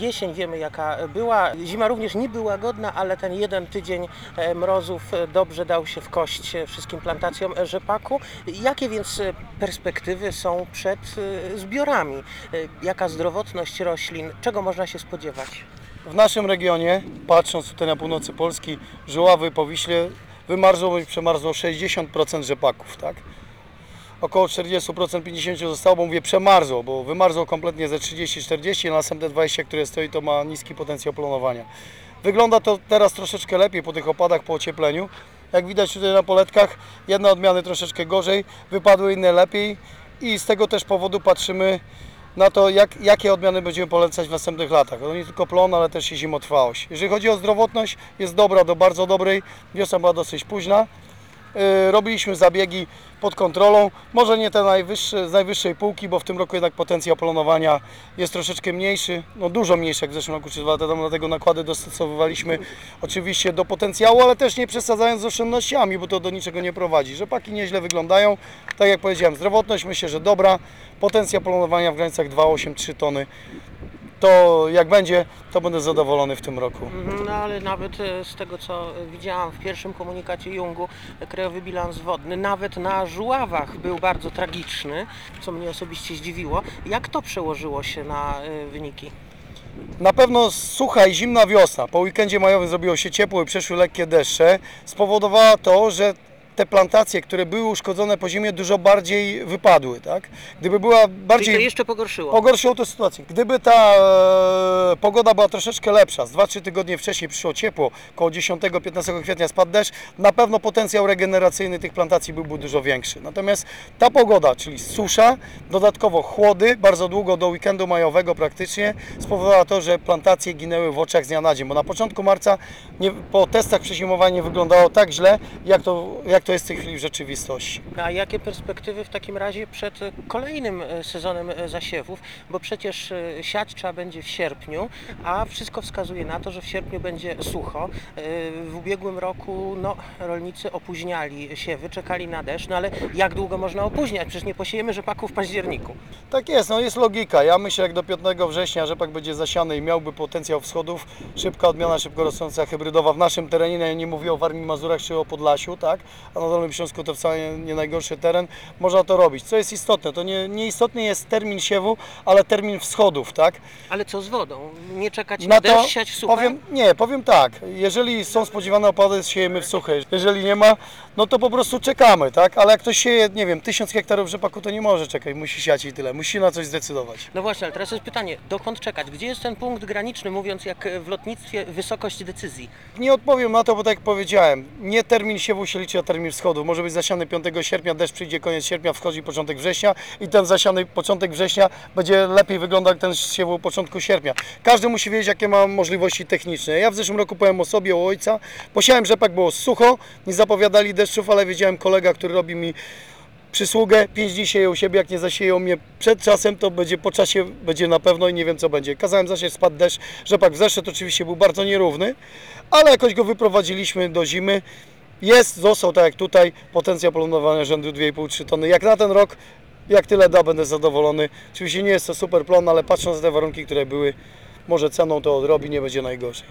Jesień wiemy jaka była, zima również nie była godna, ale ten jeden tydzień e, mrozów e, dobrze dał się w kość e, wszystkim plantacjom rzepaku. Jakie więc perspektywy są przed zbiorami? Jaka zdrowotność roślin? Czego można się spodziewać? W naszym regionie, patrząc tutaj na północy Polski, Żuławy, Powiśle, wymarzło bądź przemarzło 60% rzepaków, tak? Około 40%, 50% zostało, bo mówię przemarzło, bo wymarzło kompletnie ze 30-40, a następne 20, które stoi, to ma niski potencjał planowania. Wygląda to teraz troszeczkę lepiej po tych opadach, po ociepleniu. Jak widać tutaj na poletkach, jedne odmiany troszeczkę gorzej, wypadły inne lepiej i z tego też powodu patrzymy na to, jak, jakie odmiany będziemy polecać w następnych latach. To nie tylko plon, ale też i zimotrwałość. Jeżeli chodzi o zdrowotność, jest dobra do bardzo dobrej. Wiosna była dosyć późna. Yy, Robiliśmy zabiegi pod kontrolą. Może nie te najwyższe, z najwyższej półki, bo w tym roku jednak potencjał planowania jest troszeczkę mniejszy. No dużo mniejszy jak w zeszłym roku czy dwa lata temu, dlatego nakłady dostosowywaliśmy oczywiście do potencjału, ale też nie przesadzając z oszczędnościami, bo to do niczego nie prowadzi. Rzepaki nieźle wyglądają. Tak jak powiedziałem, zdrowotność myślę, że dobra. Potencjał planowania w granicach 2,8-3 tony. To jak będzie, to będę zadowolony w tym roku. Mhm, No ale nawet e, z tego co widziałam w pierwszym komunikacie Jungu, e, krajowy bilans wodny nawet na żuławach był bardzo tragiczny, co mnie osobiście zdziwiło. Jak to przełożyło się na e, wyniki? Na pewno sucha i zimna wiosna, po weekendzie majowym zrobiło się ciepło i przeszły lekkie deszcze, spowodowała to, że te plantacje, które były uszkodzone po zimie, dużo bardziej wypadły. Tak? Gdyby była Czyli to bardziej jeszcze pogorszyło. Pogorszyło to sytuację. Gdyby ta e, pogoda była troszeczkę lepsza, z 2-3 tygodnie wcześniej przyszło ciepło, około 10-15 kwietnia spadł deszcz, na pewno potencjał regeneracyjny tych plantacji byłby dużo większy. Natomiast ta pogoda, czyli susza, dodatkowo chłody, bardzo długo do weekendu majowego praktycznie, spowodowała to, że plantacje ginęły w oczach z dnia na dzień, bo na początku marca nie, po testach przezimowania nie wyglądało tak źle, jak to, jak to jest w tej chwili w rzeczywistości. A jakie perspektywy w takim razie przed kolejnym e, sezonem e, zasiewów? Bo przecież e, siać trzeba będzie w sierpniu, a wszystko wskazuje na to, że w sierpniu będzie sucho. W ubiegłym roku no, rolnicy opóźniali siewy, czekali na deszcz, no ale jak długo można opóźniać? Przecież nie posiejemy rzepaku w październiku. Tak jest, no jest logika. Ja myślę, jak do 5 września rzepak będzie zasiany i miałby potencjał wschodów, szybka odmiana, szybko rosnąca hybrydowa w naszym terenie, ja nie mówię o Warmii Mazurach czy o Podlasiu, tak? A na Dolnym Śląsku to wcale nie, najgorszy teren, można to robić. Co jest istotne, to nie, nie istotny jest termin siewu, ale termin wschodów, tak? Ale co z wodą? Nie czekać na, Na to deszcz, siać w suche? powiem, nie, powiem tak, jeżeli są spodziewane opady, siejemy w suche, jeżeli nie ma, no to po prostu czekamy, tak? Ale jak ktoś sieje, nie wiem, tysiąc hektarów rzepaku, to nie może czekać, musi siać i tyle, musi na coś zdecydować. No właśnie, ale teraz jest pytanie, dokąd czekać? Gdzie jest ten punkt graniczny, mówiąc jak w lotnictwie, wysokość decyzji? Nie odpowiem na to, bo tak jak powiedziałem, nie termin siewu się liczy, a termin wschodu. Może być zasiany 5 sierpnia, deszcz przyjdzie koniec sierpnia, wchodzi początek września i ten zasiany początek września będzie lepiej wyglądał jak ten siewu początku sierpnia. Każdy musi wiedzieć, jakie ma możliwości techniczne. Ja w zeszłym roku powiem o sobie, o ojca. Posiałem rzepak, było sucho, nie zapowiadali deszczów, ale wiedziałem kolega, który robi mi przysługę, 5 dni u siebie, jak nie zasieją mnie przed czasem, to będzie po czasie, będzie na pewno i nie wiem co będzie. Kazałem zasieć, spadł deszcz, rzepak w zeszedł, oczywiście był bardzo nierówny, ale jakoś go wyprowadziliśmy do zimy. Jest, został tak jak tutaj, potencjał planowania rzędu 2,5-3 tony. Jak na ten rok, jak tyle da, będę zadowolony. Oczywiście nie jest to super plon, ale patrząc na te warunki, które były, może ceną to odrobi, nie będzie najgorzej.